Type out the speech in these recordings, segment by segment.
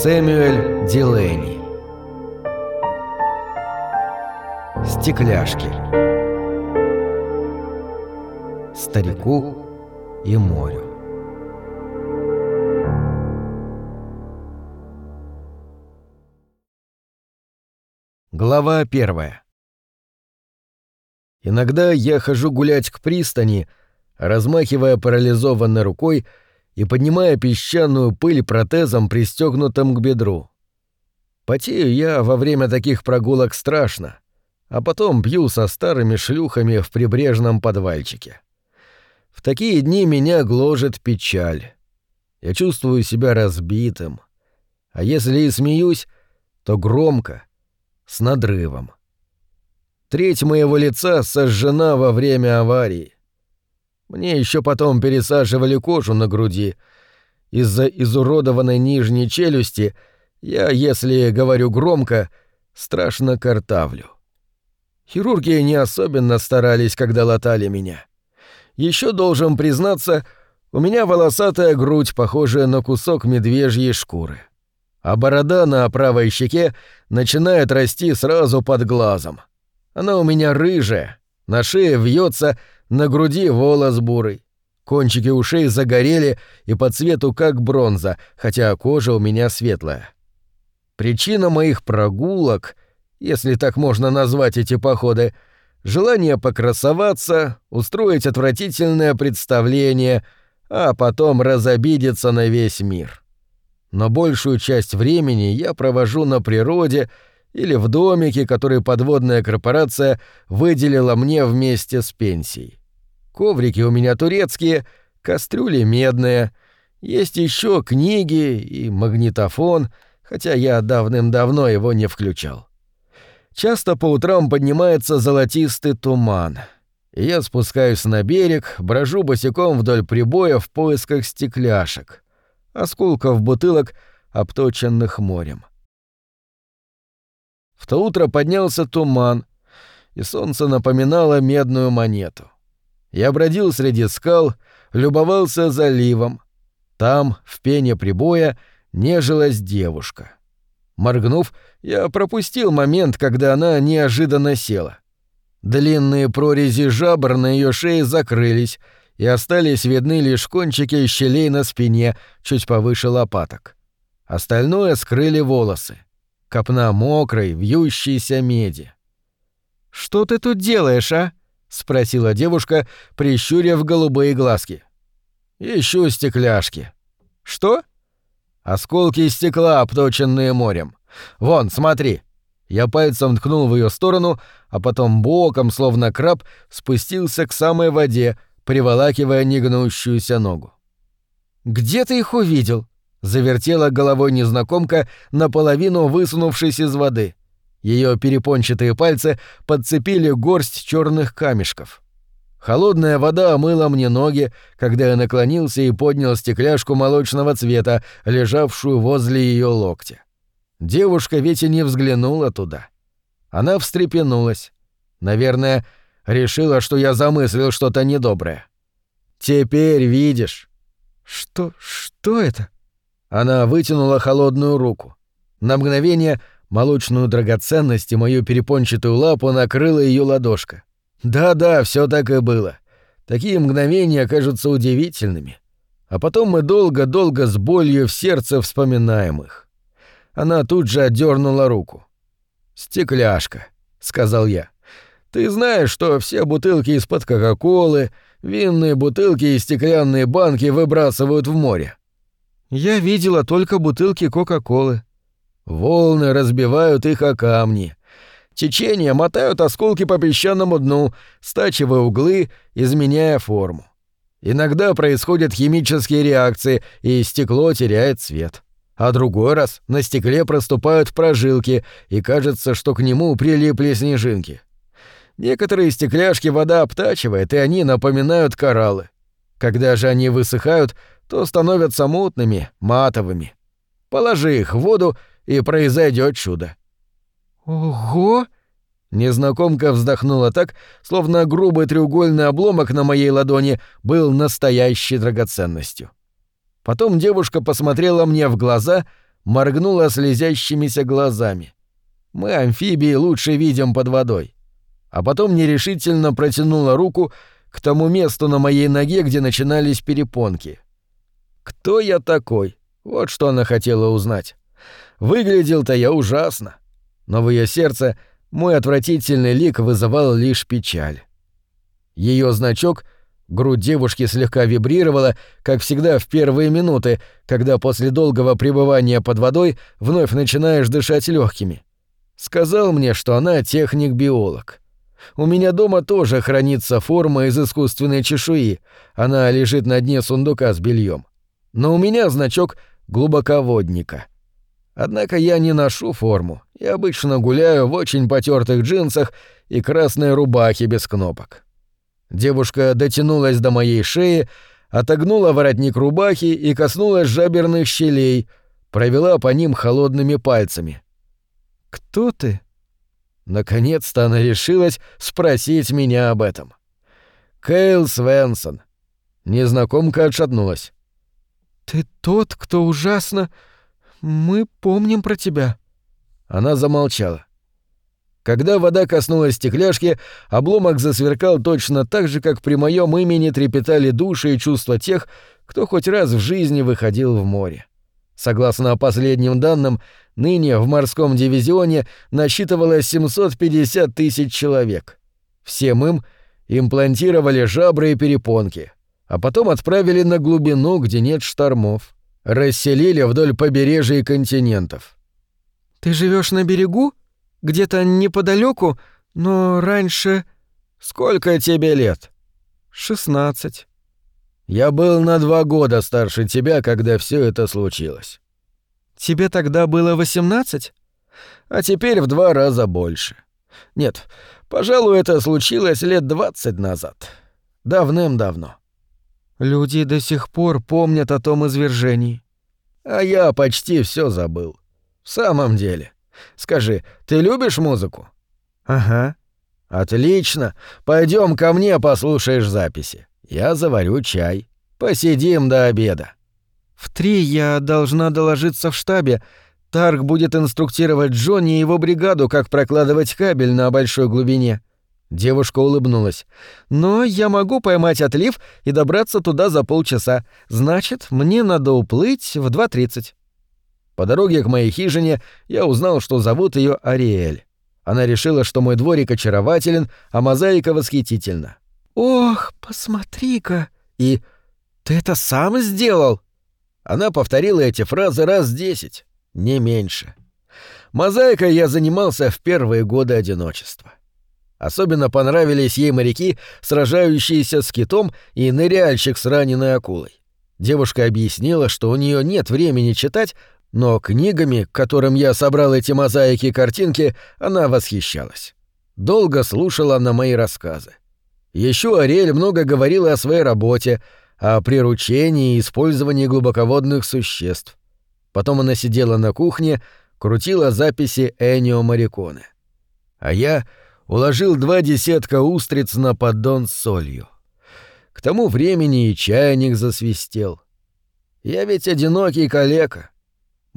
Сэмюэль Дилейни Стекляшки. Старику и морю. Глава первая. Иногда я хожу гулять к пристани, размахивая парализованной рукой и поднимая песчаную пыль протезом, пристегнутым к бедру. Потею я во время таких прогулок страшно, а потом пью со старыми шлюхами в прибрежном подвальчике. В такие дни меня гложет печаль. Я чувствую себя разбитым. А если и смеюсь, то громко, с надрывом. Треть моего лица сожжена во время аварии. Мне еще потом пересаживали кожу на груди. Из-за изуродованной нижней челюсти я, если говорю громко, страшно картавлю. Хирурги не особенно старались, когда латали меня. Еще должен признаться, у меня волосатая грудь, похожая на кусок медвежьей шкуры. А борода на правой щеке начинает расти сразу под глазом. Она у меня рыжая, на шее вьется на груди волос бурый. Кончики ушей загорели и по цвету как бронза, хотя кожа у меня светлая. Причина моих прогулок, если так можно назвать эти походы, желание покрасоваться, устроить отвратительное представление, а потом разобидеться на весь мир. Но большую часть времени я провожу на природе или в домике, который подводная корпорация выделила мне вместе с пенсией. Коврики у меня турецкие, кастрюли медные. Есть еще книги и магнитофон, хотя я давным-давно его не включал. Часто по утрам поднимается золотистый туман. Я спускаюсь на берег, брожу босиком вдоль прибоя в поисках стекляшек, осколков бутылок, обточенных морем. В то утро поднялся туман, и солнце напоминало медную монету. Я бродил среди скал, любовался заливом. Там, в пене прибоя, нежилась девушка. Моргнув, я пропустил момент, когда она неожиданно села. Длинные прорези жабр на ее шее закрылись, и остались видны лишь кончики щелей на спине, чуть повыше лопаток. Остальное скрыли волосы. Копна мокрой, вьющейся меди. «Что ты тут делаешь, а?» — спросила девушка, прищурив голубые глазки. «Ищу стекляшки». «Что?» «Осколки стекла, обточенные морем. Вон, смотри». Я пальцем ткнул в ее сторону, а потом боком, словно краб, спустился к самой воде, приволакивая негнущуюся ногу. «Где ты их увидел?» — завертела головой незнакомка, наполовину высунувшись из воды. Ее перепончатые пальцы подцепили горсть черных камешков. Холодная вода омыла мне ноги, когда я наклонился и поднял стекляшку молочного цвета, лежавшую возле ее локтя. Девушка ведь и не взглянула туда. Она встрепенулась. Наверное, решила, что я замыслил что-то недоброе. «Теперь видишь». «Что... что это?» Она вытянула холодную руку. На мгновение Молочную драгоценность и мою перепончатую лапу накрыла ее ладошка. Да-да, все так и было. Такие мгновения кажутся удивительными. А потом мы долго-долго с болью в сердце вспоминаем их. Она тут же отдернула руку. «Стекляшка», — сказал я. «Ты знаешь, что все бутылки из-под Кока-Колы, винные бутылки и стеклянные банки выбрасывают в море?» «Я видела только бутылки Кока-Колы», Волны разбивают их о камни. Течения мотают осколки по песчаному дну, стачивая углы, изменяя форму. Иногда происходят химические реакции, и стекло теряет цвет. А другой раз на стекле проступают прожилки, и кажется, что к нему прилипли снежинки. Некоторые стекляшки вода обтачивает, и они напоминают кораллы. Когда же они высыхают, то становятся мутными, матовыми. Положи их в воду, и произойдет чудо. Ого! Незнакомка вздохнула так, словно грубый треугольный обломок на моей ладони был настоящей драгоценностью. Потом девушка посмотрела мне в глаза, моргнула слезящимися глазами. Мы, амфибии, лучше видим под водой. А потом нерешительно протянула руку к тому месту на моей ноге, где начинались перепонки. Кто я такой? Вот что она хотела узнать. Выглядел-то я ужасно. Но в ее сердце мой отвратительный лик вызывал лишь печаль. Ее значок — Грудь девушки слегка вибрировала, как всегда в первые минуты, когда после долгого пребывания под водой вновь начинаешь дышать легкими. Сказал мне, что она техник-биолог. У меня дома тоже хранится форма из искусственной чешуи. Она лежит на дне сундука с бельем. Но у меня значок глубоководника. Однако я не ношу форму и обычно гуляю в очень потертых джинсах и красной рубахе без кнопок. Девушка дотянулась до моей шеи, отогнула воротник рубахи и коснулась жаберных щелей, провела по ним холодными пальцами. «Кто ты?» Наконец-то она решилась спросить меня об этом. «Кейл Свенсон». Незнакомка отшатнулась. «Ты тот, кто ужасно... Мы помним про тебя». Она замолчала. Когда вода коснулась стекляшки, обломок засверкал точно так же, как при моем имени трепетали души и чувства тех, кто хоть раз в жизни выходил в море. Согласно последним данным, ныне в морском дивизионе насчитывалось 750 тысяч человек. Всем им имплантировали жабры и перепонки, а потом отправили на глубину, где нет штормов. Расселили вдоль побережья континентов. «Ты живешь на берегу?» Где-то неподалеку, но раньше... Сколько тебе лет? Шестнадцать. Я был на два года старше тебя, когда все это случилось. Тебе тогда было восемнадцать? А теперь в два раза больше. Нет, пожалуй, это случилось лет двадцать назад. Давным-давно. Люди до сих пор помнят о том извержении. А я почти все забыл. В самом деле. Скажи, ты любишь музыку? Ага. Отлично. Пойдем ко мне, послушаешь записи. Я заварю чай. Посидим до обеда. В три я должна доложиться в штабе. Тарк будет инструктировать Джонни и его бригаду, как прокладывать кабель на большой глубине. Девушка улыбнулась. «Но я могу поймать отлив и добраться туда за полчаса. Значит, мне надо уплыть в 2.30». По дороге к моей хижине я узнал, что зовут ее Ариэль. Она решила, что мой дворик очарователен, а мозаика восхитительна. «Ох, посмотри-ка!» И «Ты это сам сделал?» Она повторила эти фразы раз десять, не меньше. Мозаикой я занимался в первые годы одиночества. Особенно понравились ей моряки, сражающиеся с китом и ныряльщик с раненой акулой. Девушка объяснила, что у нее нет времени читать, но книгами, которым я собрал эти мозаики и картинки, она восхищалась. Долго слушала на мои рассказы. Еще Ариэль много говорила о своей работе, о приручении и использовании глубоководных существ. Потом она сидела на кухне, крутила записи Энио Мариконы. А я уложил два десятка устриц на поддон с солью. К тому времени и чайник засвистел. Я ведь одинокий калека —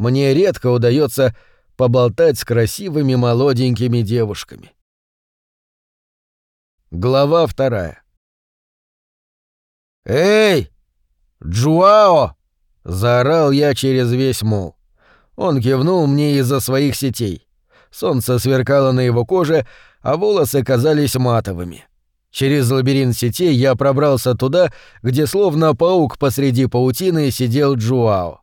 мне редко удается поболтать с красивыми молоденькими девушками. Глава вторая. «Эй! Джуао!» — заорал я через весь мол. Он кивнул мне из-за своих сетей. Солнце сверкало на его коже, а волосы казались матовыми. Через лабиринт сетей я пробрался туда, где словно паук посреди паутины сидел Джуао.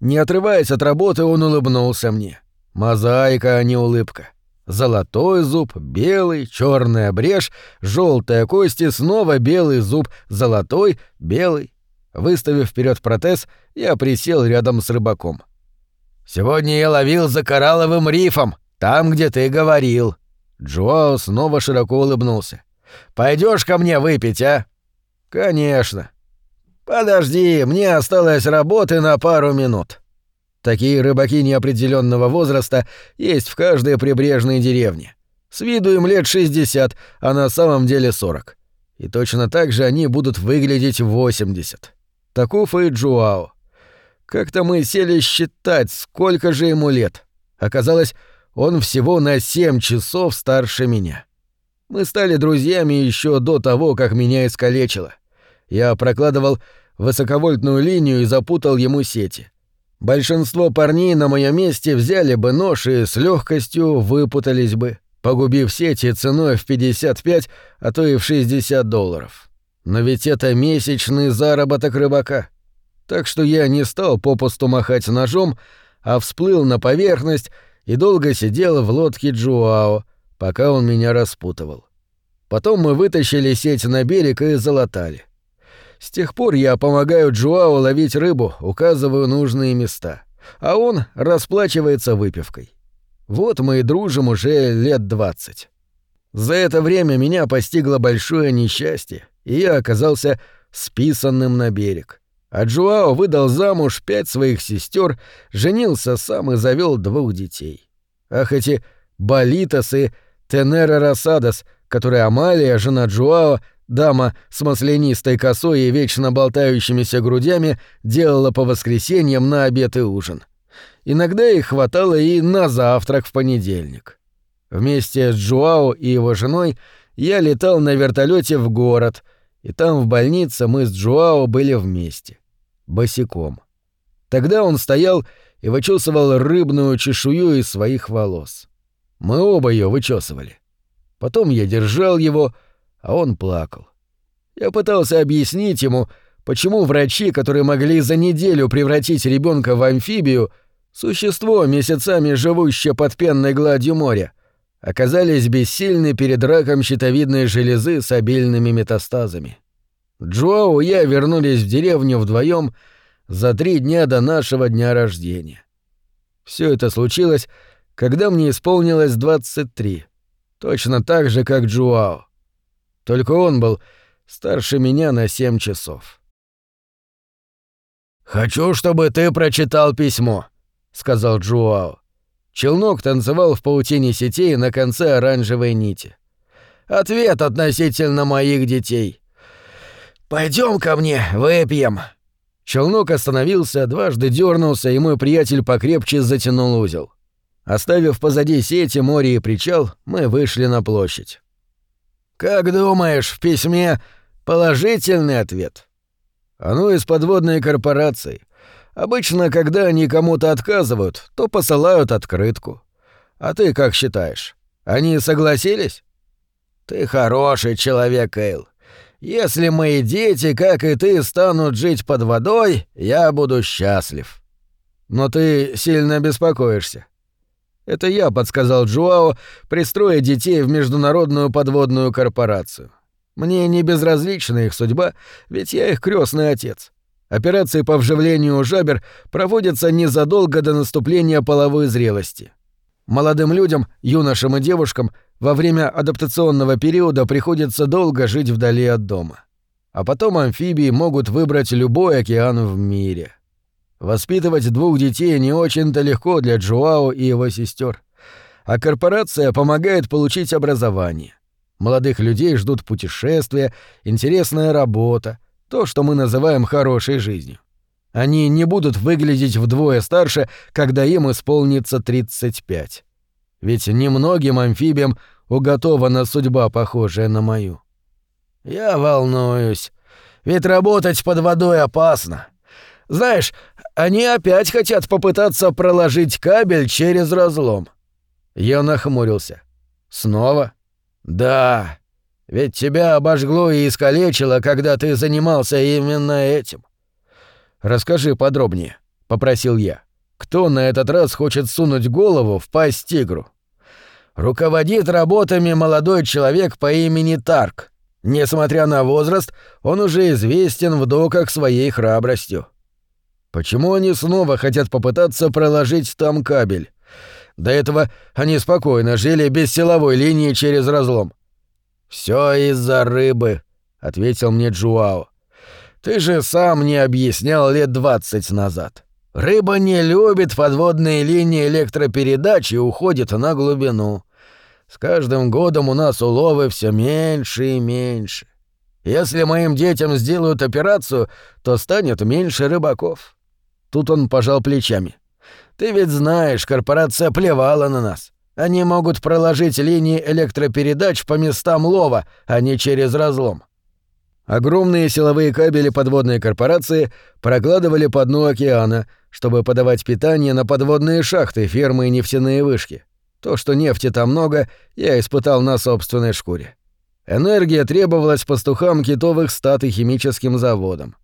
Не отрываясь от работы, он улыбнулся мне. Мозаика, а не улыбка. Золотой зуб, белый, черная брешь, желтая кость и снова белый зуб, золотой, белый. Выставив вперед протез, я присел рядом с рыбаком. «Сегодня я ловил за коралловым рифом, там, где ты говорил». Джоао снова широко улыбнулся. Пойдешь ко мне выпить, а?» «Конечно. «Подожди, мне осталось работы на пару минут». Такие рыбаки неопределенного возраста есть в каждой прибрежной деревне. С виду им лет 60, а на самом деле 40. И точно так же они будут выглядеть в 80. Таков и Джуао. Как-то мы сели считать, сколько же ему лет. Оказалось, он всего на семь часов старше меня. Мы стали друзьями еще до того, как меня искалечило. Я прокладывал высоковольтную линию и запутал ему сети. Большинство парней на моем месте взяли бы нож и с легкостью выпутались бы, погубив сети ценой в 55, а то и в 60 долларов. Но ведь это месячный заработок рыбака. Так что я не стал попусту махать ножом, а всплыл на поверхность и долго сидел в лодке Джуао, пока он меня распутывал. Потом мы вытащили сеть на берег и залатали. С тех пор я помогаю Джуао ловить рыбу, указываю нужные места, а он расплачивается выпивкой. Вот мы и дружим уже лет двадцать. За это время меня постигло большое несчастье, и я оказался списанным на берег. А Джуао выдал замуж пять своих сестер, женился сам и завел двух детей. Ах, эти Болитос и Тенера Росадос, которые Амалия, жена Джуао, дама с маслянистой косой и вечно болтающимися грудями, делала по воскресеньям на обед и ужин. Иногда их хватало и на завтрак в понедельник. Вместе с Джуао и его женой я летал на вертолете в город, и там в больнице мы с Джуао были вместе босиком. Тогда он стоял и вычесывал рыбную чешую из своих волос. Мы оба ее вычесывали. Потом я держал его, а он плакал. Я пытался объяснить ему, почему врачи, которые могли за неделю превратить ребенка в амфибию, существо, месяцами живущее под пенной гладью моря, оказались бессильны перед раком щитовидной железы с обильными метастазами. Джоу и я вернулись в деревню вдвоем за три дня до нашего дня рождения. Все это случилось, когда мне исполнилось 23, точно так же, как Джуао. Только он был старше меня на семь часов. «Хочу, чтобы ты прочитал письмо», — сказал Джуао. Челнок танцевал в паутине сетей на конце оранжевой нити. «Ответ относительно моих детей. Пойдем ко мне, выпьем». Челнок остановился, дважды дернулся, и мой приятель покрепче затянул узел. Оставив позади сети, море и причал, мы вышли на площадь. «Как думаешь, в письме положительный ответ?» «Оно из подводной корпорации. Обычно, когда они кому-то отказывают, то посылают открытку. А ты как считаешь, они согласились?» «Ты хороший человек, Эйл. Если мои дети, как и ты, станут жить под водой, я буду счастлив. Но ты сильно беспокоишься. Это я подсказал Джуао пристроить детей в международную подводную корпорацию. Мне не безразлична их судьба, ведь я их крестный отец. Операции по вживлению жабер проводятся незадолго до наступления половой зрелости. Молодым людям, юношам и девушкам во время адаптационного периода приходится долго жить вдали от дома. А потом амфибии могут выбрать любой океан в мире. Воспитывать двух детей не очень-то легко для Джоао и его сестер. А корпорация помогает получить образование. Молодых людей ждут путешествия, интересная работа, то, что мы называем хорошей жизнью. Они не будут выглядеть вдвое старше, когда им исполнится 35. Ведь немногим амфибиям уготована судьба, похожая на мою. Я волнуюсь, ведь работать под водой опасно. Знаешь, они опять хотят попытаться проложить кабель через разлом. Я нахмурился. Снова? Да. Ведь тебя обожгло и искалечило, когда ты занимался именно этим. «Расскажи подробнее», — попросил я. «Кто на этот раз хочет сунуть голову в пасть тигру?» «Руководит работами молодой человек по имени Тарк. Несмотря на возраст, он уже известен в доках своей храбростью». «Почему они снова хотят попытаться проложить там кабель?» До этого они спокойно жили без силовой линии через разлом. Все из-за рыбы, ответил мне Джуао. Ты же сам не объяснял лет двадцать назад. Рыба не любит подводные линии электропередач и уходит на глубину. С каждым годом у нас уловы все меньше и меньше. Если моим детям сделают операцию, то станет меньше рыбаков. Тут он пожал плечами. «Ты ведь знаешь, корпорация плевала на нас. Они могут проложить линии электропередач по местам лова, а не через разлом». Огромные силовые кабели подводной корпорации прокладывали по дну океана, чтобы подавать питание на подводные шахты, фермы и нефтяные вышки. То, что нефти там много, я испытал на собственной шкуре. Энергия требовалась пастухам китовых стат и химическим заводам.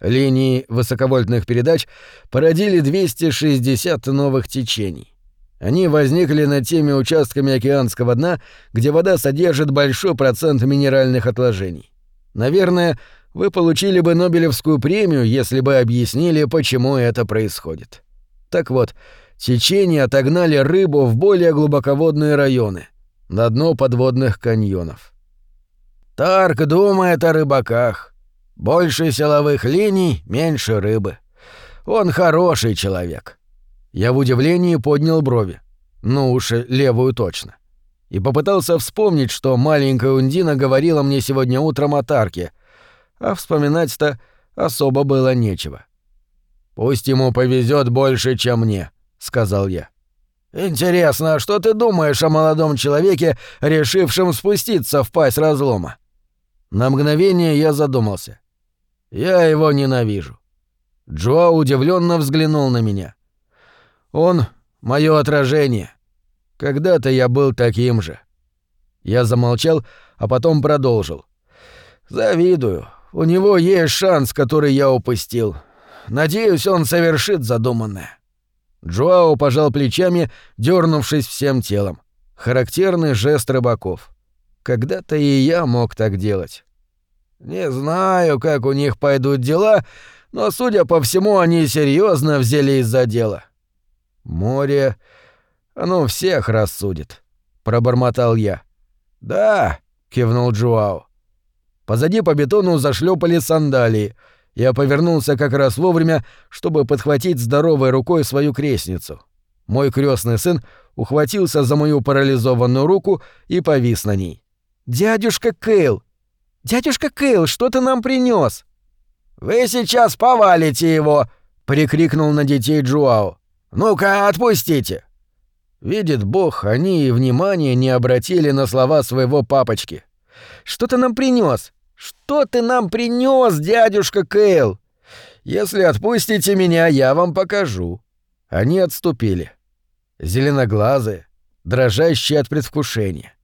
Линии высоковольтных передач породили 260 новых течений. Они возникли над теми участками океанского дна, где вода содержит большой процент минеральных отложений. Наверное, вы получили бы Нобелевскую премию, если бы объяснили, почему это происходит. Так вот, течения отогнали рыбу в более глубоководные районы, на дно подводных каньонов. Тарк думает о рыбаках. Больше силовых линий, меньше рыбы. Он хороший человек. Я в удивлении поднял брови. Ну уж левую точно. И попытался вспомнить, что маленькая Ундина говорила мне сегодня утром о Тарке. А вспоминать-то особо было нечего. «Пусть ему повезет больше, чем мне», — сказал я. «Интересно, что ты думаешь о молодом человеке, решившем спуститься в пасть разлома?» На мгновение я задумался. Я его ненавижу. Джоа удивленно взглянул на меня. Он — мое отражение. Когда-то я был таким же. Я замолчал, а потом продолжил. Завидую. У него есть шанс, который я упустил. Надеюсь, он совершит задуманное. Джоао пожал плечами, дернувшись всем телом. Характерный жест рыбаков. Когда-то и я мог так делать. Не знаю, как у них пойдут дела, но, судя по всему, они серьезно взялись за дело. Море, оно всех рассудит, пробормотал я. Да, кивнул Джуао. Позади по бетону зашлепали сандалии. Я повернулся как раз вовремя, чтобы подхватить здоровой рукой свою крестницу. Мой крестный сын ухватился за мою парализованную руку и повис на ней. «Дядюшка Кейл!» «Дядюшка Кейл, что ты нам принес? «Вы сейчас повалите его!» — прикрикнул на детей Джуао. «Ну-ка, отпустите!» Видит Бог, они и внимания не обратили на слова своего папочки. «Что ты нам принес? Что ты нам принес, дядюшка Кейл?» «Если отпустите меня, я вам покажу». Они отступили. Зеленоглазые, дрожащие от предвкушения.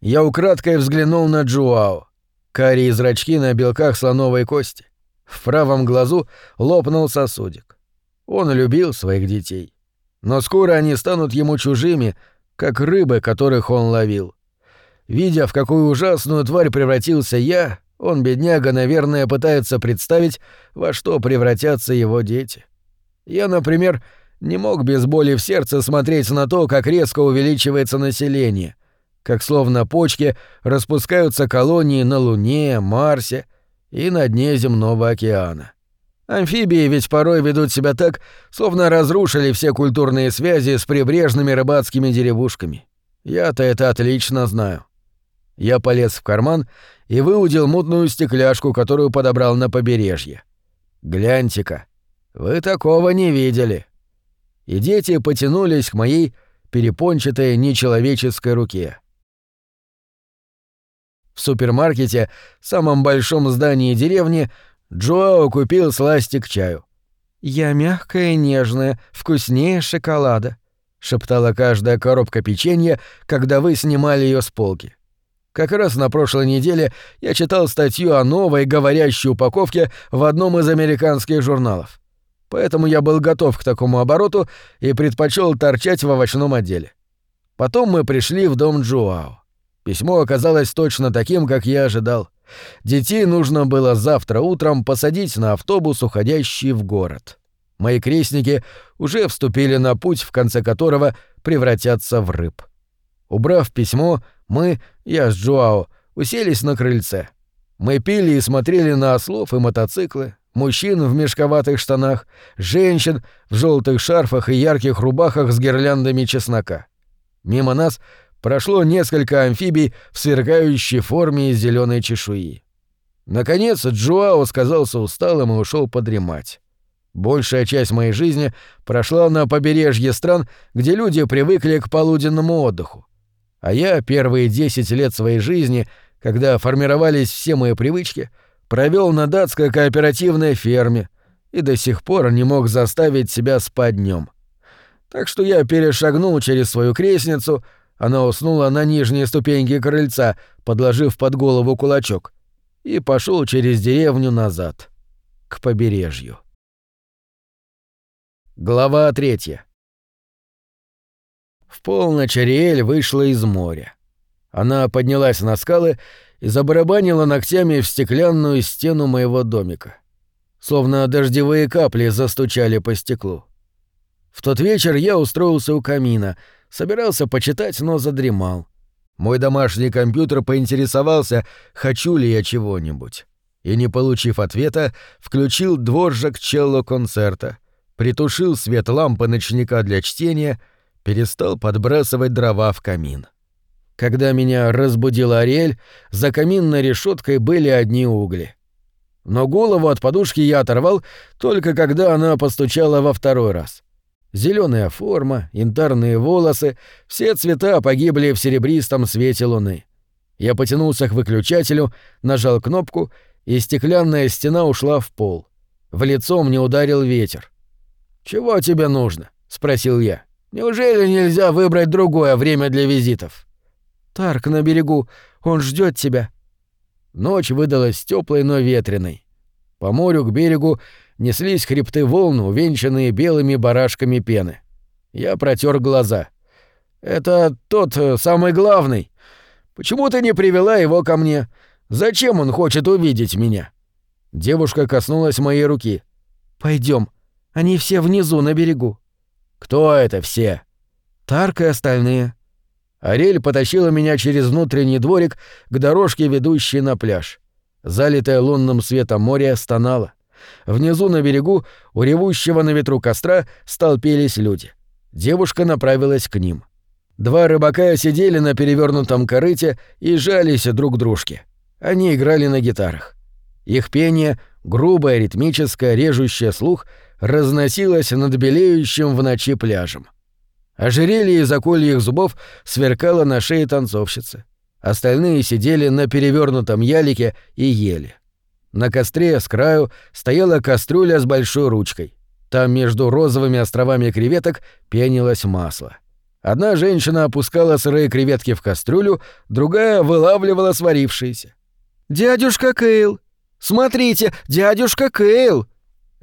Я украдкой взглянул на Джуао. Карие зрачки на белках слоновой кости. В правом глазу лопнул сосудик. Он любил своих детей. Но скоро они станут ему чужими, как рыбы, которых он ловил. Видя, в какую ужасную тварь превратился я, он, бедняга, наверное, пытается представить, во что превратятся его дети. Я, например, не мог без боли в сердце смотреть на то, как резко увеличивается население — как словно почки распускаются колонии на Луне, Марсе и на дне земного океана. Амфибии ведь порой ведут себя так, словно разрушили все культурные связи с прибрежными рыбацкими деревушками. Я-то это отлично знаю. Я полез в карман и выудил мутную стекляшку, которую подобрал на побережье. Гляньте-ка, вы такого не видели. И дети потянулись к моей перепончатой нечеловеческой руке. В супермаркете, самом большом здании деревни, Джоао купил сластик чаю. «Я мягкая и нежная, вкуснее шоколада», — шептала каждая коробка печенья, когда вы снимали ее с полки. Как раз на прошлой неделе я читал статью о новой говорящей упаковке в одном из американских журналов. Поэтому я был готов к такому обороту и предпочел торчать в овощном отделе. Потом мы пришли в дом Джоао. Письмо оказалось точно таким, как я ожидал. Детей нужно было завтра утром посадить на автобус, уходящий в город. Мои крестники уже вступили на путь, в конце которого превратятся в рыб. Убрав письмо, мы, я с Джоао, уселись на крыльце. Мы пили и смотрели на ослов и мотоциклы, мужчин в мешковатых штанах, женщин в желтых шарфах и ярких рубахах с гирляндами чеснока. Мимо нас — прошло несколько амфибий в сверкающей форме из зеленой чешуи. Наконец Джоао сказался усталым и ушел подремать. Большая часть моей жизни прошла на побережье стран, где люди привыкли к полуденному отдыху. А я первые 10 лет своей жизни, когда формировались все мои привычки, провел на датской кооперативной ферме и до сих пор не мог заставить себя спать днем. Так что я перешагнул через свою крестницу, она уснула на нижней ступеньке крыльца, подложив под голову кулачок, и пошел через деревню назад, к побережью. Глава третья. В полночь Ариэль вышла из моря. Она поднялась на скалы и забарабанила ногтями в стеклянную стену моего домика. Словно дождевые капли застучали по стеклу. В тот вечер я устроился у камина, собирался почитать, но задремал. Мой домашний компьютер поинтересовался, хочу ли я чего-нибудь. И, не получив ответа, включил дворжик челло-концерта, притушил свет лампы ночника для чтения, перестал подбрасывать дрова в камин. Когда меня разбудила Ариэль, за каминной решеткой были одни угли. Но голову от подушки я оторвал только когда она постучала во второй раз. Зеленая форма, янтарные волосы, все цвета погибли в серебристом свете луны. Я потянулся к выключателю, нажал кнопку, и стеклянная стена ушла в пол. В лицо мне ударил ветер. «Чего тебе нужно?» — спросил я. «Неужели нельзя выбрать другое время для визитов?» «Тарк на берегу, он ждет тебя». Ночь выдалась теплой, но ветреной. По морю к берегу неслись хребты волн, увенчанные белыми барашками пены. Я протер глаза. «Это тот э, самый главный. Почему ты не привела его ко мне? Зачем он хочет увидеть меня?» Девушка коснулась моей руки. Пойдем. Они все внизу, на берегу». «Кто это все?» «Тарк и остальные». Арель потащила меня через внутренний дворик к дорожке, ведущей на пляж. Залитое лунным светом море стонало. Внизу на берегу, у ревущего на ветру костра, столпились люди. Девушка направилась к ним. Два рыбака сидели на перевернутом корыте и жались друг к дружке. Они играли на гитарах. Их пение, грубое, ритмическое, режущее слух, разносилось над белеющим в ночи пляжем. Ожерелье из окольих зубов сверкало на шее танцовщицы. Остальные сидели на перевернутом ялике и ели. На костре с краю стояла кастрюля с большой ручкой. Там между розовыми островами креветок пенилось масло. Одна женщина опускала сырые креветки в кастрюлю, другая вылавливала сварившиеся. «Дядюшка Кейл! Смотрите, дядюшка Кейл!»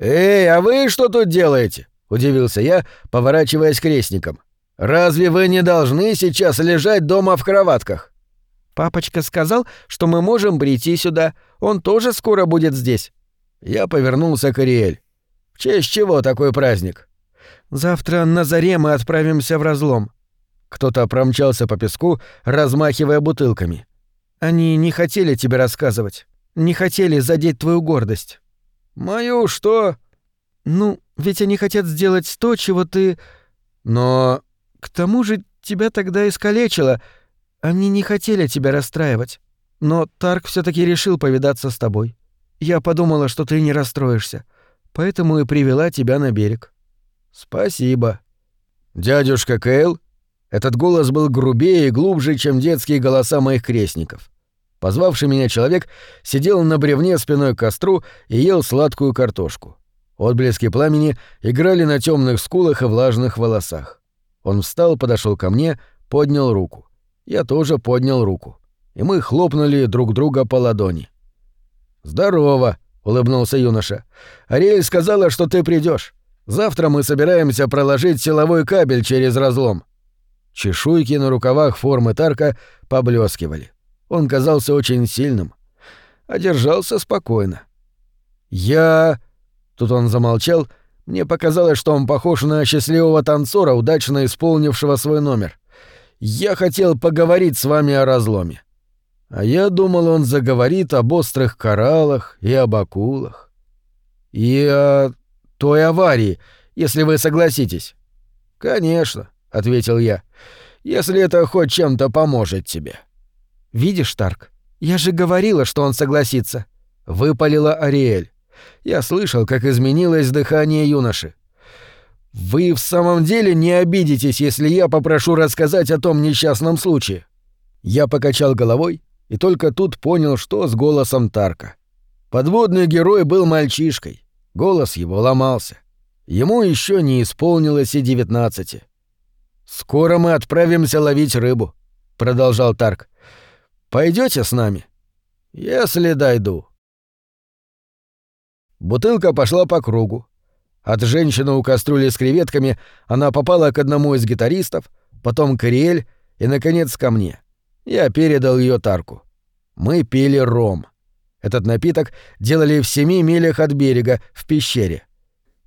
«Эй, а вы что тут делаете?» — удивился я, поворачиваясь к крестникам. «Разве вы не должны сейчас лежать дома в кроватках?» Папочка сказал, что мы можем прийти сюда. Он тоже скоро будет здесь. Я повернулся к Ариэль. В честь чего такой праздник? Завтра на заре мы отправимся в разлом. Кто-то промчался по песку, размахивая бутылками. Они не хотели тебе рассказывать. Не хотели задеть твою гордость. Мою что? Ну, ведь они хотят сделать то, чего ты... Но... К тому же тебя тогда искалечило, они не хотели тебя расстраивать, но Тарк все таки решил повидаться с тобой. Я подумала, что ты не расстроишься, поэтому и привела тебя на берег». «Спасибо». «Дядюшка Кейл?» Этот голос был грубее и глубже, чем детские голоса моих крестников. Позвавший меня человек сидел на бревне спиной к костру и ел сладкую картошку. Отблески пламени играли на темных скулах и влажных волосах. Он встал, подошел ко мне, поднял руку. Я тоже поднял руку. И мы хлопнули друг друга по ладони. «Здорово», — улыбнулся юноша. «Ариэль сказала, что ты придешь. Завтра мы собираемся проложить силовой кабель через разлом». Чешуйки на рукавах формы Тарка поблескивали. Он казался очень сильным. Одержался спокойно. «Я...» Тут он замолчал. Мне показалось, что он похож на счастливого танцора, удачно исполнившего свой номер. Я хотел поговорить с вами о разломе. А я думал, он заговорит об острых кораллах и об акулах. И о той аварии, если вы согласитесь. Конечно, ответил я. Если это хоть чем-то поможет тебе. Видишь, Тарк, я же говорила, что он согласится, выпалила Ариэль. Я слышал, как изменилось дыхание юноши. «Вы в самом деле не обидитесь, если я попрошу рассказать о том несчастном случае?» Я покачал головой и только тут понял, что с голосом Тарка. Подводный герой был мальчишкой. Голос его ломался. Ему еще не исполнилось и девятнадцати. «Скоро мы отправимся ловить рыбу», — продолжал Тарк. Пойдете с нами?» «Если дойду». Бутылка пошла по кругу. От женщины у кастрюли с креветками она попала к одному из гитаристов, потом к Ариэль и, наконец, ко мне. Я передал ее Тарку. Мы пили ром. Этот напиток делали в семи милях от берега, в пещере.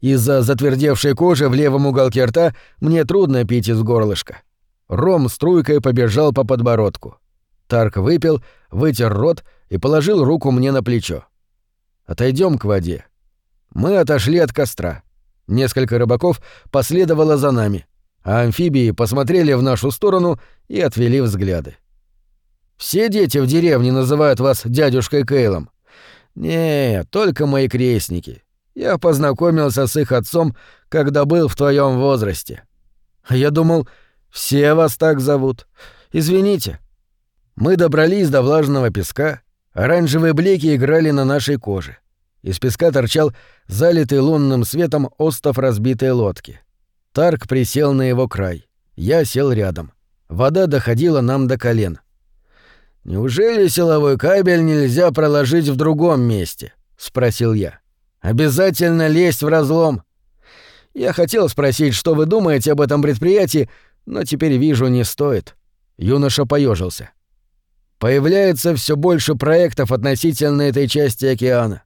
Из-за затвердевшей кожи в левом уголке рта мне трудно пить из горлышка. Ром струйкой побежал по подбородку. Тарк выпил, вытер рот и положил руку мне на плечо. Отойдем к воде. Мы отошли от костра. Несколько рыбаков последовало за нами, а амфибии посмотрели в нашу сторону и отвели взгляды. Все дети в деревне называют вас дядюшкой Кейлом. Не, только мои крестники. Я познакомился с их отцом, когда был в твоем возрасте. Я думал, все вас так зовут. Извините. Мы добрались до влажного песка, оранжевые блеки играли на нашей коже. Из песка торчал залитый лунным светом остов разбитой лодки. Тарк присел на его край. Я сел рядом. Вода доходила нам до колен. «Неужели силовой кабель нельзя проложить в другом месте?» — спросил я. «Обязательно лезть в разлом». Я хотел спросить, что вы думаете об этом предприятии, но теперь вижу, не стоит. Юноша поежился. Появляется все больше проектов относительно этой части океана.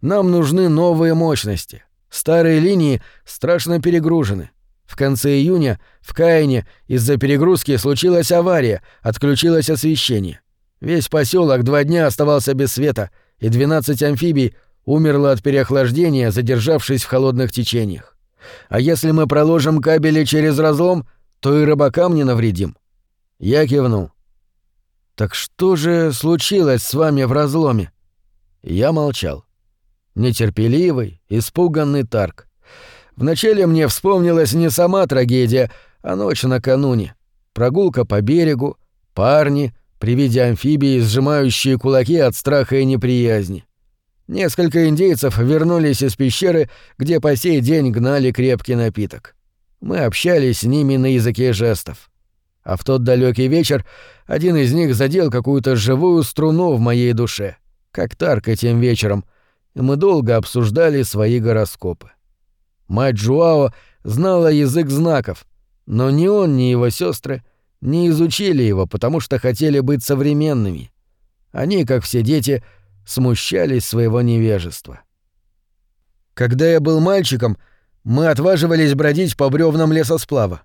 Нам нужны новые мощности. Старые линии страшно перегружены. В конце июня в Каине из-за перегрузки случилась авария, отключилось освещение. Весь поселок два дня оставался без света, и 12 амфибий умерло от переохлаждения, задержавшись в холодных течениях. А если мы проложим кабели через разлом, то и рыбакам не навредим. Я кивнул. Так что же случилось с вами в разломе? Я молчал. Нетерпеливый, испуганный Тарк. Вначале мне вспомнилась не сама трагедия, а ночь накануне. Прогулка по берегу, парни, при виде амфибии, сжимающие кулаки от страха и неприязни. Несколько индейцев вернулись из пещеры, где по сей день гнали крепкий напиток. Мы общались с ними на языке жестов. А в тот далекий вечер один из них задел какую-то живую струну в моей душе, как Тарк этим вечером, и мы долго обсуждали свои гороскопы. Мать Жуао знала язык знаков, но ни он, ни его сестры не изучили его, потому что хотели быть современными. Они, как все дети, смущались своего невежества. Когда я был мальчиком, мы отваживались бродить по бревнам лесосплава.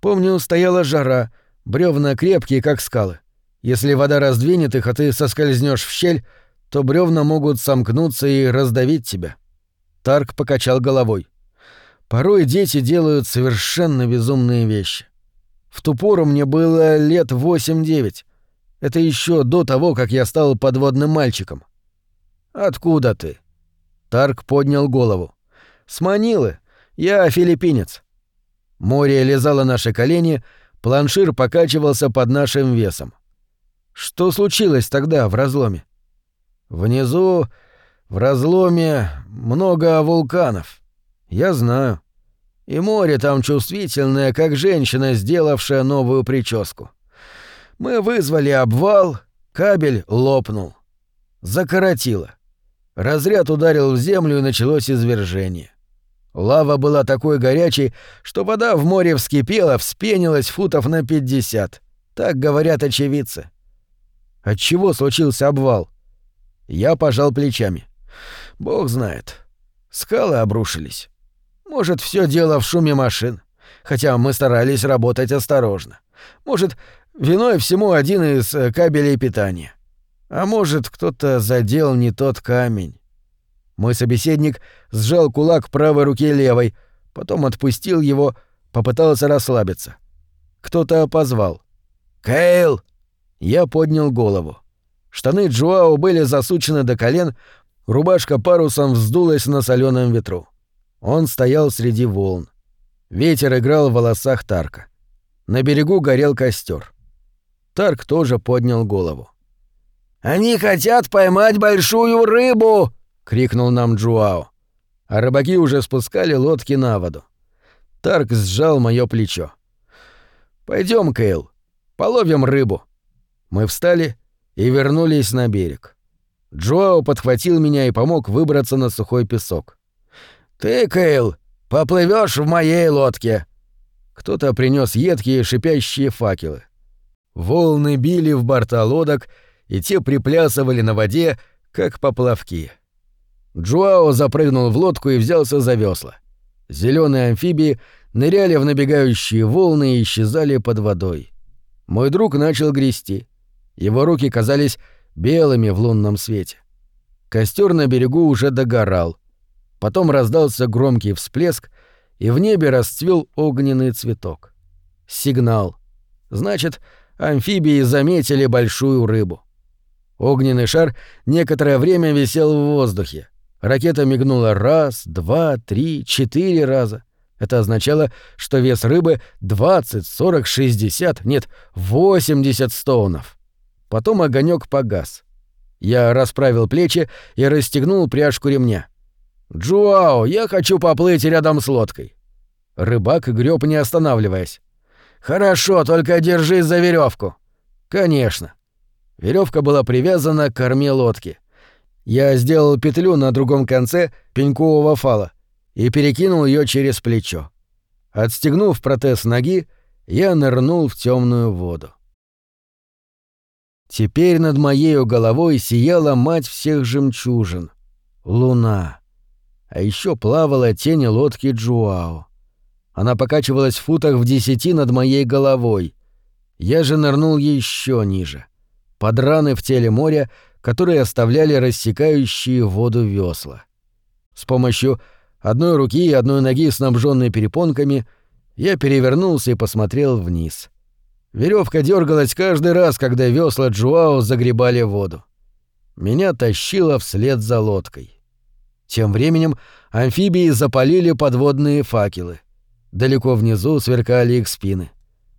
Помню, стояла жара, бревна крепкие, как скалы. Если вода раздвинет их, а ты соскользнешь в щель, то бревна могут сомкнуться и раздавить тебя. Тарк покачал головой. Порой дети делают совершенно безумные вещи. В ту пору мне было лет восемь-девять. Это еще до того, как я стал подводным мальчиком. Откуда ты? Тарк поднял голову. С Манилы. Я филиппинец. Море лизало наши колени, планшир покачивался под нашим весом. Что случилось тогда в разломе? Внизу, в разломе, много вулканов. Я знаю. И море там чувствительное, как женщина, сделавшая новую прическу. Мы вызвали обвал, кабель лопнул. Закоротило. Разряд ударил в землю и началось извержение. Лава была такой горячей, что вода в море вскипела, вспенилась футов на пятьдесят. Так говорят очевидцы. От чего случился обвал? Я пожал плечами. Бог знает. Скалы обрушились. Может, все дело в шуме машин. Хотя мы старались работать осторожно. Может, виной всему один из э, кабелей питания. А может, кто-то задел не тот камень. Мой собеседник сжал кулак правой руки левой, потом отпустил его, попытался расслабиться. Кто-то позвал. «Кейл!» Я поднял голову. Штаны Джоао были засучены до колен, Рубашка парусом вздулась на соленом ветру. Он стоял среди волн. Ветер играл в волосах Тарка. На берегу горел костер. Тарк тоже поднял голову. «Они хотят поймать большую рыбу!» — крикнул нам Джуао. А рыбаки уже спускали лодки на воду. Тарк сжал мое плечо. Пойдем, Кейл, половим рыбу. Мы встали и вернулись на берег. Джоао подхватил меня и помог выбраться на сухой песок. «Ты, Кейл, поплывешь в моей лодке!» Кто-то принес едкие шипящие факелы. Волны били в борта лодок, и те приплясывали на воде, как поплавки. Джуао запрыгнул в лодку и взялся за весла. Зеленые амфибии ныряли в набегающие волны и исчезали под водой. Мой друг начал грести. Его руки казались белыми в лунном свете. Костер на берегу уже догорал. Потом раздался громкий всплеск, и в небе расцвел огненный цветок. Сигнал. Значит, амфибии заметили большую рыбу. Огненный шар некоторое время висел в воздухе. Ракета мигнула раз, два, три, четыре раза. Это означало, что вес рыбы 20, 40, 60, нет, 80 стоунов. Потом огонек погас. Я расправил плечи и расстегнул пряжку ремня. «Джуао, я хочу поплыть рядом с лодкой». Рыбак греб не останавливаясь. «Хорошо, только держись за веревку. «Конечно». Веревка была привязана к корме лодки. Я сделал петлю на другом конце пенькового фала и перекинул ее через плечо. Отстегнув протез ноги, я нырнул в темную воду. Теперь над моею головой сияла мать всех жемчужин — луна. А еще плавала тень лодки Джуао. Она покачивалась в футах в десяти над моей головой. Я же нырнул еще ниже, под раны в теле моря, которые оставляли рассекающие воду весла. С помощью одной руки и одной ноги, снабженной перепонками, я перевернулся и посмотрел вниз — Веревка дергалась каждый раз, когда весла Джуао загребали воду. Меня тащило вслед за лодкой. Тем временем амфибии запалили подводные факелы. Далеко внизу сверкали их спины.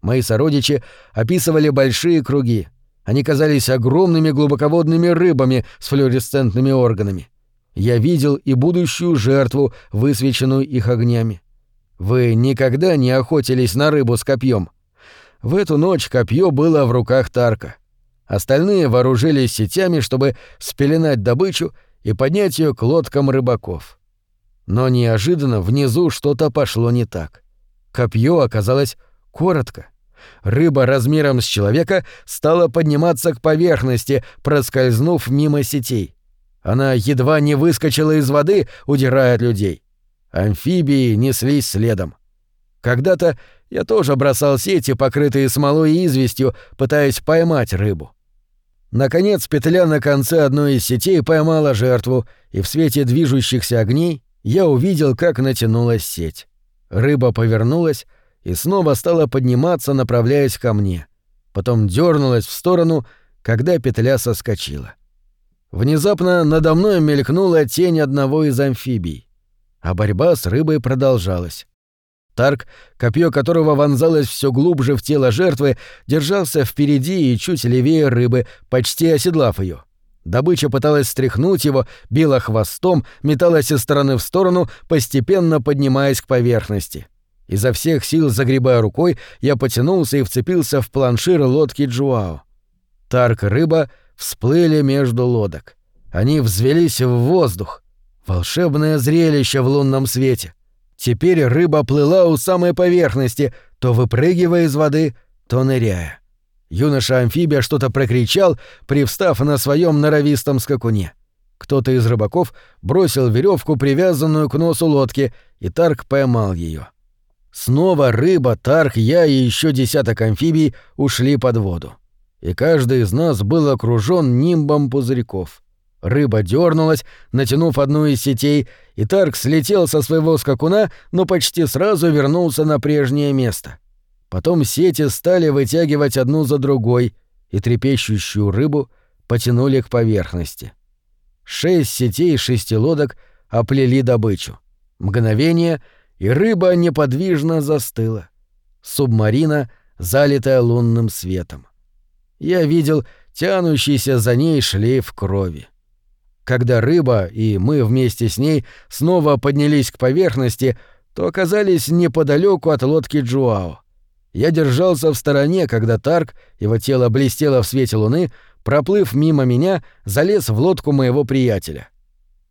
Мои сородичи описывали большие круги. Они казались огромными глубоководными рыбами с флуоресцентными органами. Я видел и будущую жертву, высвеченную их огнями. Вы никогда не охотились на рыбу с копьем? В эту ночь копье было в руках Тарка. Остальные вооружились сетями, чтобы спеленать добычу и поднять ее к лодкам рыбаков. Но неожиданно внизу что-то пошло не так. Копье оказалось коротко. Рыба размером с человека стала подниматься к поверхности, проскользнув мимо сетей. Она едва не выскочила из воды, удирая от людей. Амфибии неслись следом. Когда-то я тоже бросал сети, покрытые смолой и известью, пытаясь поймать рыбу. Наконец, петля на конце одной из сетей поймала жертву, и в свете движущихся огней я увидел, как натянулась сеть. Рыба повернулась и снова стала подниматься, направляясь ко мне. Потом дернулась в сторону, когда петля соскочила. Внезапно надо мной мелькнула тень одного из амфибий, а борьба с рыбой продолжалась. Тарк, копье которого вонзалось все глубже в тело жертвы, держался впереди и чуть левее рыбы, почти оседлав ее. Добыча пыталась стряхнуть его, била хвостом, металась из стороны в сторону, постепенно поднимаясь к поверхности. Изо всех сил загребая рукой, я потянулся и вцепился в планшир лодки Джуао. Тарк и рыба всплыли между лодок. Они взвелись в воздух. Волшебное зрелище в лунном свете — Теперь рыба плыла у самой поверхности, то выпрыгивая из воды, то ныряя. Юноша-амфибия что-то прокричал, привстав на своем норовистом скакуне. Кто-то из рыбаков бросил веревку, привязанную к носу лодки, и Тарк поймал ее. Снова рыба, Тарк, я и еще десяток амфибий ушли под воду. И каждый из нас был окружен нимбом пузырьков. Рыба дернулась, натянув одну из сетей, и Тарк слетел со своего скакуна, но почти сразу вернулся на прежнее место. Потом сети стали вытягивать одну за другой, и трепещущую рыбу потянули к поверхности. Шесть сетей шести лодок оплели добычу. Мгновение, и рыба неподвижно застыла. Субмарина, залитая лунным светом. Я видел тянущийся за ней шлейф крови. Когда рыба и мы вместе с ней снова поднялись к поверхности, то оказались неподалеку от лодки Джуао. Я держался в стороне, когда Тарк, его тело блестело в свете луны, проплыв мимо меня, залез в лодку моего приятеля.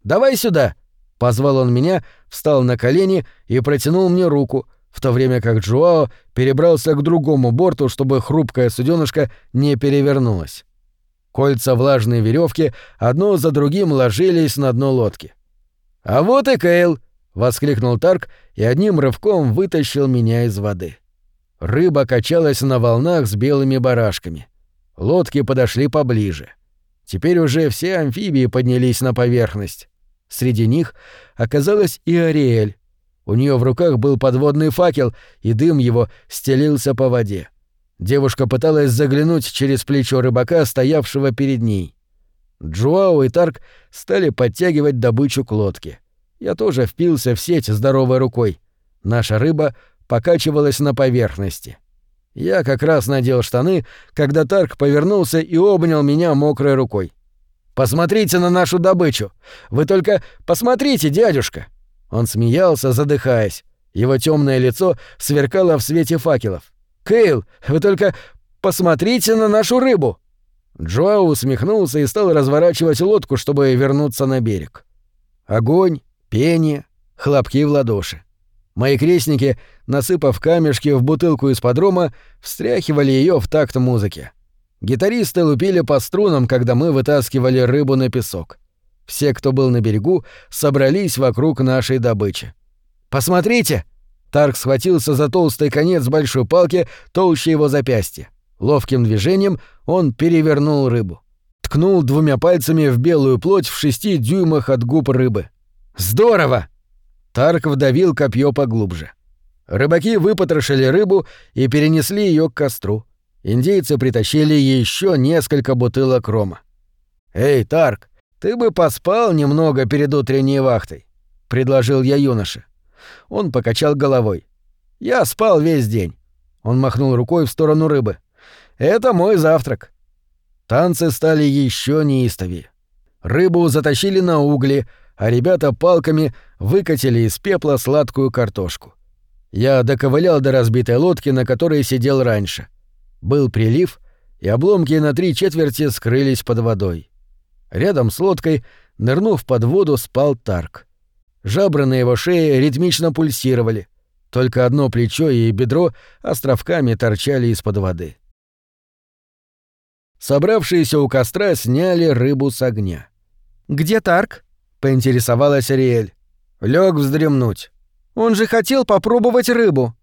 «Давай сюда!» — позвал он меня, встал на колени и протянул мне руку, в то время как Джуао перебрался к другому борту, чтобы хрупкое суденышко не перевернулось. Кольца влажной веревки одно за другим ложились на дно лодки. «А вот и Кейл!» — воскликнул Тарк и одним рывком вытащил меня из воды. Рыба качалась на волнах с белыми барашками. Лодки подошли поближе. Теперь уже все амфибии поднялись на поверхность. Среди них оказалась и Ариэль. У нее в руках был подводный факел, и дым его стелился по воде. Девушка пыталась заглянуть через плечо рыбака, стоявшего перед ней. Джуао и Тарк стали подтягивать добычу к лодке. Я тоже впился в сеть здоровой рукой. Наша рыба покачивалась на поверхности. Я как раз надел штаны, когда Тарк повернулся и обнял меня мокрой рукой. «Посмотрите на нашу добычу! Вы только посмотрите, дядюшка!» Он смеялся, задыхаясь. Его темное лицо сверкало в свете факелов. «Кейл, вы только посмотрите на нашу рыбу!» Джоау усмехнулся и стал разворачивать лодку, чтобы вернуться на берег. Огонь, пение, хлопки в ладоши. Мои крестники, насыпав камешки в бутылку из подрома, встряхивали ее в такт музыки. Гитаристы лупили по струнам, когда мы вытаскивали рыбу на песок. Все, кто был на берегу, собрались вокруг нашей добычи. «Посмотрите!» Тарк схватился за толстый конец большой палки, толще его запястья. Ловким движением он перевернул рыбу. Ткнул двумя пальцами в белую плоть в шести дюймах от губ рыбы. «Здорово!» Тарк вдавил копье поглубже. Рыбаки выпотрошили рыбу и перенесли ее к костру. Индейцы притащили еще несколько бутылок рома. «Эй, Тарк, ты бы поспал немного перед утренней вахтой», — предложил я юноше. Он покачал головой. «Я спал весь день». Он махнул рукой в сторону рыбы. «Это мой завтрак». Танцы стали еще неистовее. Рыбу затащили на угли, а ребята палками выкатили из пепла сладкую картошку. Я доковылял до разбитой лодки, на которой сидел раньше. Был прилив, и обломки на три четверти скрылись под водой. Рядом с лодкой, нырнув под воду, спал Тарк. Жабры на его шее ритмично пульсировали. Только одно плечо и бедро островками торчали из-под воды. Собравшиеся у костра сняли рыбу с огня. «Где Тарк?» — поинтересовалась Ариэль. Лег вздремнуть. Он же хотел попробовать рыбу.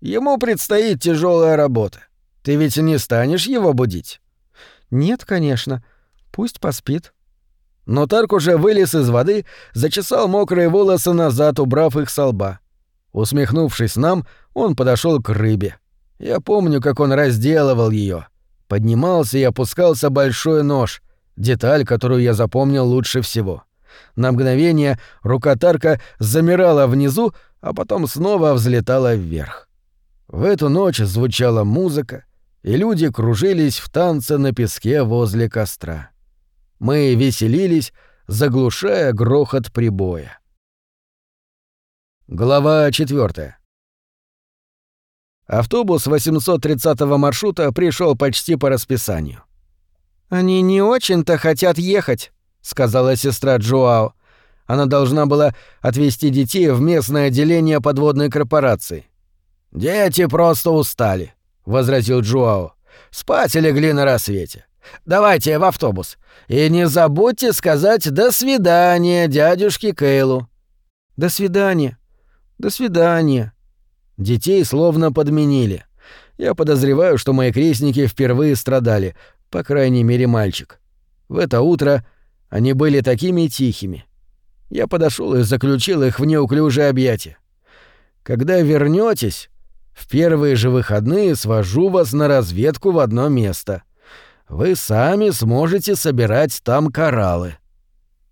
Ему предстоит тяжелая работа. Ты ведь не станешь его будить? Нет, конечно. Пусть поспит. Но Тарк уже вылез из воды, зачесал мокрые волосы назад, убрав их со лба. Усмехнувшись нам, он подошел к рыбе. Я помню, как он разделывал ее. Поднимался и опускался большой нож, деталь, которую я запомнил лучше всего. На мгновение рука Тарка замирала внизу, а потом снова взлетала вверх. В эту ночь звучала музыка, и люди кружились в танце на песке возле костра. Мы веселились, заглушая грохот прибоя. Глава 4. Автобус 830-го маршрута пришел почти по расписанию. «Они не очень-то хотят ехать», — сказала сестра Джоао. Она должна была отвезти детей в местное отделение подводной корпорации. «Дети просто устали», — возразил Джоао. «Спать легли на рассвете. Давайте в автобус. И не забудьте сказать «до свидания» дядюшке Кейлу». «До свидания. До свидания». Детей словно подменили. Я подозреваю, что мои крестники впервые страдали, по крайней мере, мальчик. В это утро они были такими тихими. Я подошел и заключил их в неуклюжее объятие. Когда вернетесь, в первые же выходные свожу вас на разведку в одно место — вы сами сможете собирать там кораллы.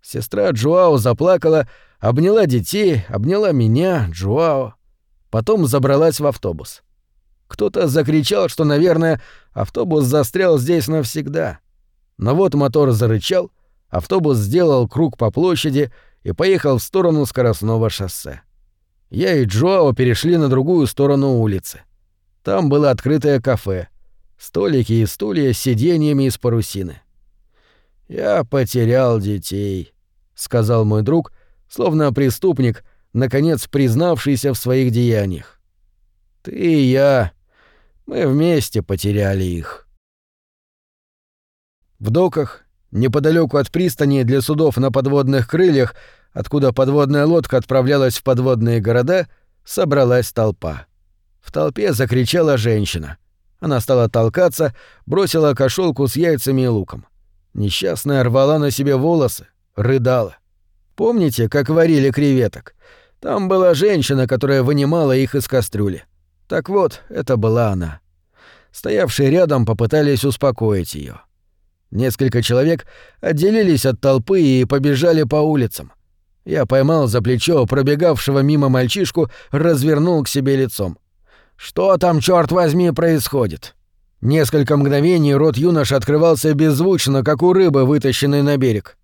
Сестра Джуао заплакала, обняла детей, обняла меня, Джуао. Потом забралась в автобус. Кто-то закричал, что, наверное, автобус застрял здесь навсегда. Но вот мотор зарычал, автобус сделал круг по площади и поехал в сторону скоростного шоссе. Я и Джоао перешли на другую сторону улицы. Там было открытое кафе. Столики и стулья с сиденьями из парусины. «Я потерял детей», — сказал мой друг, словно преступник, наконец признавшийся в своих деяниях. «Ты и я. Мы вместе потеряли их». В доках, неподалеку от пристани для судов на подводных крыльях, откуда подводная лодка отправлялась в подводные города, собралась толпа. В толпе закричала женщина. Она стала толкаться, бросила кошелку с яйцами и луком. Несчастная рвала на себе волосы, рыдала. Помните, как варили креветок? Там была женщина, которая вынимала их из кастрюли. Так вот, это была она. Стоявшие рядом попытались успокоить ее. Несколько человек отделились от толпы и побежали по улицам. Я поймал за плечо пробегавшего мимо мальчишку, развернул к себе лицом. «Что там, черт возьми, происходит?» Несколько мгновений рот юноши открывался беззвучно, как у рыбы, вытащенной на берег.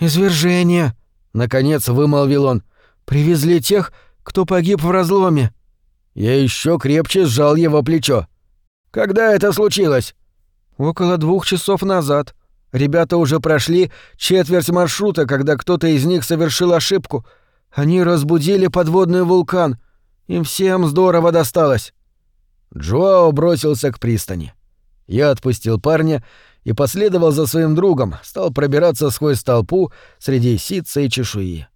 «Извержение!» — наконец вымолвил он. «Привезли тех, кто погиб в разломе». Я еще крепче сжал его плечо. «Когда это случилось?» «Около двух часов назад. Ребята уже прошли четверть маршрута, когда кто-то из них совершил ошибку. Они разбудили подводный вулкан. Им всем здорово досталось». Джоао бросился к пристани. Я отпустил парня и последовал за своим другом, стал пробираться сквозь толпу среди ситца и чешуи.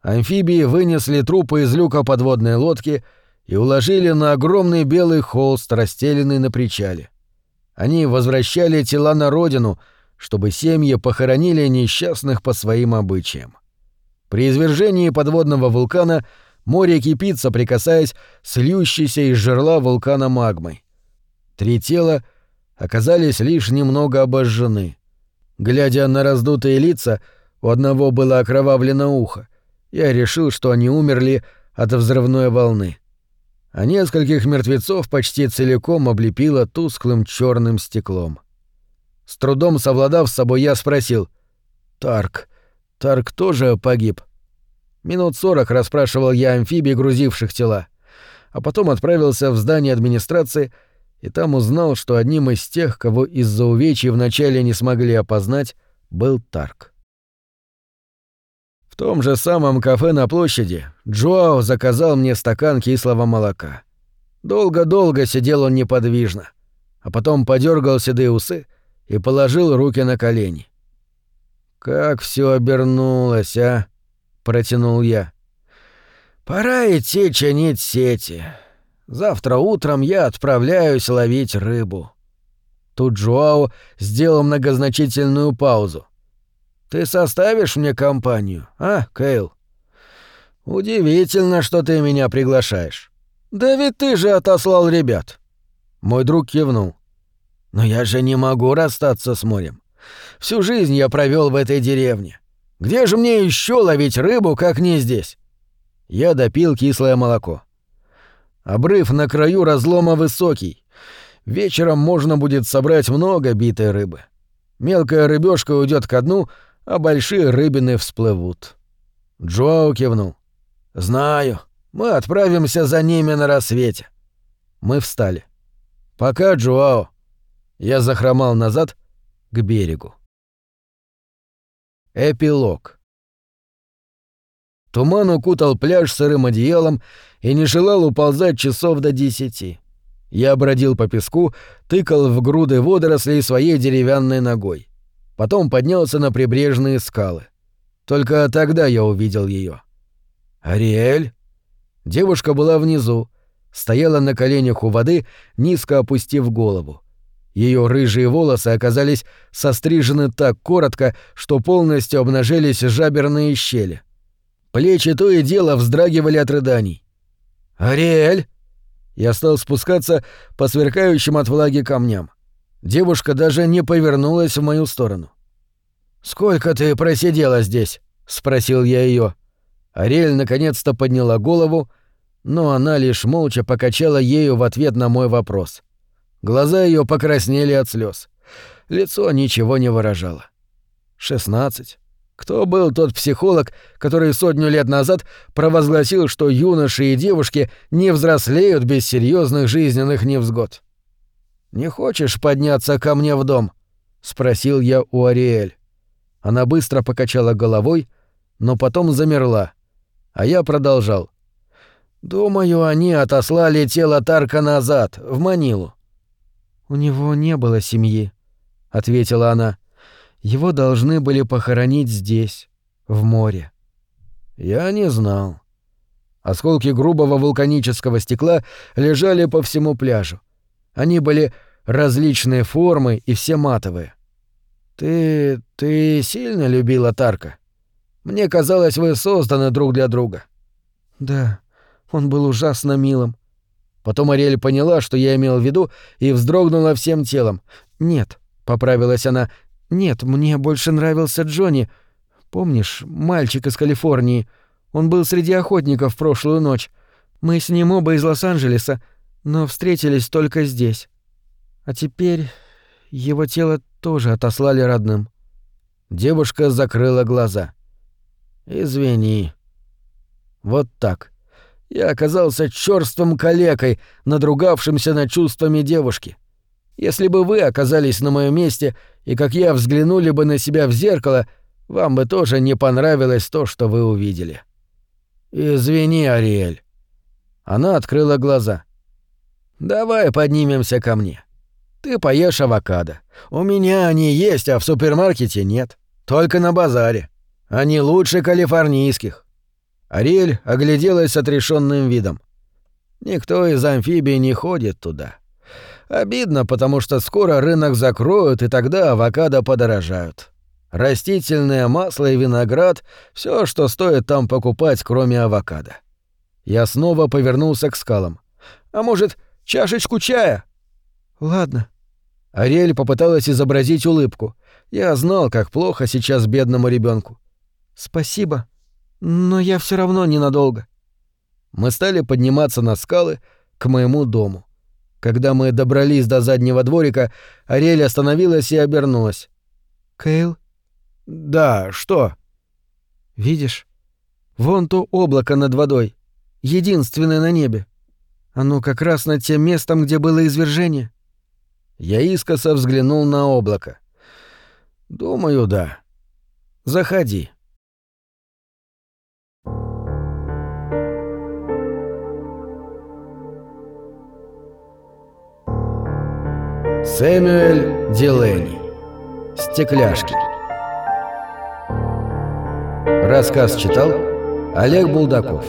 Амфибии вынесли трупы из люка подводной лодки и уложили на огромный белый холст, расстеленный на причале. Они возвращали тела на родину, чтобы семьи похоронили несчастных по своим обычаям. При извержении подводного вулкана море кипит, соприкасаясь с льющейся из жерла вулкана магмой. Три тела оказались лишь немного обожжены. Глядя на раздутые лица, у одного было окровавлено ухо. Я решил, что они умерли от взрывной волны. А нескольких мертвецов почти целиком облепило тусклым черным стеклом. С трудом совладав с собой, я спросил. «Тарк, Тарк тоже погиб?» Минут сорок расспрашивал я амфибий, грузивших тела. А потом отправился в здание администрации и там узнал, что одним из тех, кого из-за увечий вначале не смогли опознать, был Тарк. В том же самом кафе на площади Джоао заказал мне стакан кислого молока. Долго-долго сидел он неподвижно, а потом подергал седые усы и положил руки на колени. «Как все обернулось, а?» — протянул я. «Пора идти чинить сети. Завтра утром я отправляюсь ловить рыбу». Тут Джоао сделал многозначительную паузу. «Ты составишь мне компанию, а, Кейл?» «Удивительно, что ты меня приглашаешь. Да ведь ты же отослал ребят». Мой друг кивнул. Но я же не могу расстаться с морем. Всю жизнь я провел в этой деревне. Где же мне еще ловить рыбу, как не здесь? Я допил кислое молоко. Обрыв на краю разлома высокий. Вечером можно будет собрать много битой рыбы. Мелкая рыбешка уйдет ко дну, а большие рыбины всплывут. Джоу кивнул. «Знаю. Мы отправимся за ними на рассвете». Мы встали. «Пока, Джоао». Я захромал назад к берегу. Эпилог. Туман укутал пляж сырым одеялом и не желал уползать часов до десяти. Я бродил по песку, тыкал в груды водорослей своей деревянной ногой. Потом поднялся на прибрежные скалы. Только тогда я увидел ее. «Ариэль?» Девушка была внизу, стояла на коленях у воды, низко опустив голову. Ее рыжие волосы оказались сострижены так коротко, что полностью обнажились жаберные щели. Плечи то и дело вздрагивали от рыданий. «Ариэль!» Я стал спускаться по сверкающим от влаги камням. Девушка даже не повернулась в мою сторону. «Сколько ты просидела здесь?» — спросил я ее. Ариэль наконец-то подняла голову, но она лишь молча покачала ею в ответ на мой вопрос. Глаза ее покраснели от слез. Лицо ничего не выражало. Шестнадцать. Кто был тот психолог, который сотню лет назад провозгласил, что юноши и девушки не взрослеют без серьезных жизненных невзгод? «Не хочешь подняться ко мне в дом?» — спросил я у Ариэль. Она быстро покачала головой, но потом замерла, а я продолжал. «Думаю, они отослали тело Тарка назад, в Манилу». «У него не было семьи», — ответила она. Его должны были похоронить здесь, в море. Я не знал. Осколки грубого вулканического стекла лежали по всему пляжу. Они были различной формы и все матовые. Ты... ты сильно любила Тарка? Мне казалось, вы созданы друг для друга. Да, он был ужасно милым. Потом Ариэль поняла, что я имел в виду, и вздрогнула всем телом. «Нет», — поправилась она, «Нет, мне больше нравился Джонни. Помнишь, мальчик из Калифорнии? Он был среди охотников прошлую ночь. Мы с ним оба из Лос-Анджелеса, но встретились только здесь. А теперь его тело тоже отослали родным». Девушка закрыла глаза. «Извини. Вот так. Я оказался чёрствым калекой, надругавшимся над чувствами девушки. Если бы вы оказались на моем месте и, как я, взглянули бы на себя в зеркало, вам бы тоже не понравилось то, что вы увидели. Извини, Ариэль. Она открыла глаза. Давай поднимемся ко мне. Ты поешь авокадо. У меня они есть, а в супермаркете нет. Только на базаре. Они лучше калифорнийских. Ариэль огляделась с отрешенным видом. Никто из амфибий не ходит туда. Обидно, потому что скоро рынок закроют, и тогда авокадо подорожают. Растительное масло и виноград — все, что стоит там покупать, кроме авокадо. Я снова повернулся к скалам. «А может, чашечку чая?» «Ладно». Ариэль попыталась изобразить улыбку. Я знал, как плохо сейчас бедному ребенку. «Спасибо, но я все равно ненадолго». Мы стали подниматься на скалы к моему дому. Когда мы добрались до заднего дворика, Ариэль остановилась и обернулась. «Кейл?» «Да, что?» «Видишь? Вон то облако над водой. Единственное на небе. Оно как раз над тем местом, где было извержение». Я искоса взглянул на облако. «Думаю, да. Заходи». Сэмюэль Дилейни. Стекляшки. Рассказ читал Олег Булдаков.